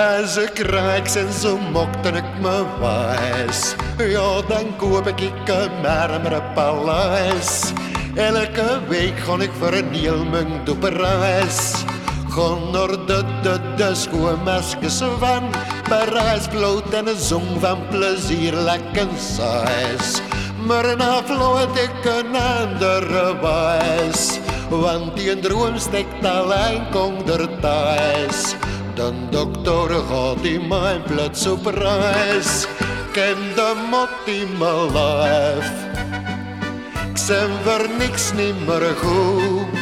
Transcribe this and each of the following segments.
Als ik rijk en zo mocht en ik me wijs, ja, dan koop ik een marmeren paleis. Elke week ga ik voor een heel op reis. Ga naar de, de, de schoonmaskers van Parijs bloot en een zong van plezier lekker saais. Maar na vloot ik een andere wijs, want die droom stekt alleen komt er thuis. De dokter gaat die mijn plots op reis, ken de mot lijf. Ik zijn niks niet meer goed.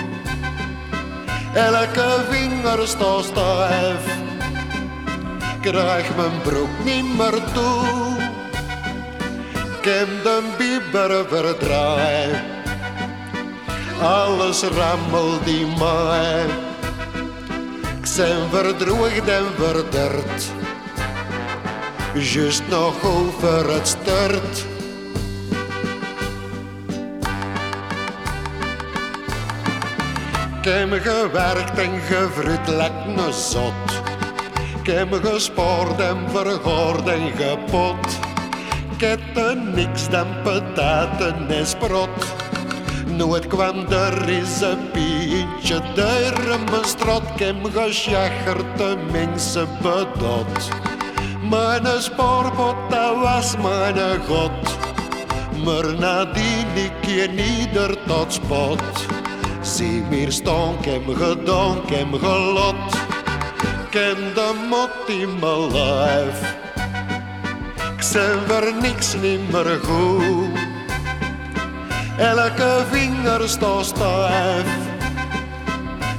Elke vinger staat stijf. Krijg mijn broek niet meer toe. Ken de bieber verdraai. Alles rammelt in mij. Zijn verdroegd en verderd. Just nog over het start. Ik heb gewerkt en gevruid lek een zot. Ik heb gespoord en vergoord en gepot. Er niks dan pataten en sprot. Nooit kwam er eens een pintje door mijn strot. Ik heb gesjaggerd de mensen bedot. Mijn spoorbot, was mijn god. Maar nadien ik je nieder tot spot. Zie meer stonk hem gedonk gelot. Ken de mot in mijn lijf. Ik zijn voor niks niet meer goed. Elke vinger staat stijf.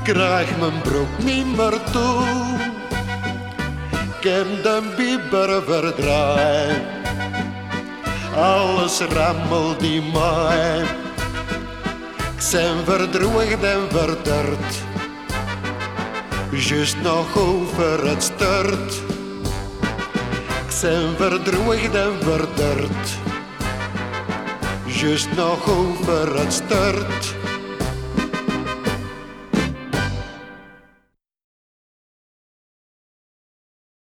Krijg mijn broek niet meer toe. Ken de bieber verdraai. Alles rammelt in mij. Ik zijn verdroegd en verderd. Just nog over het start. Ik zijn verdroegd en verderd. Just nog over het start.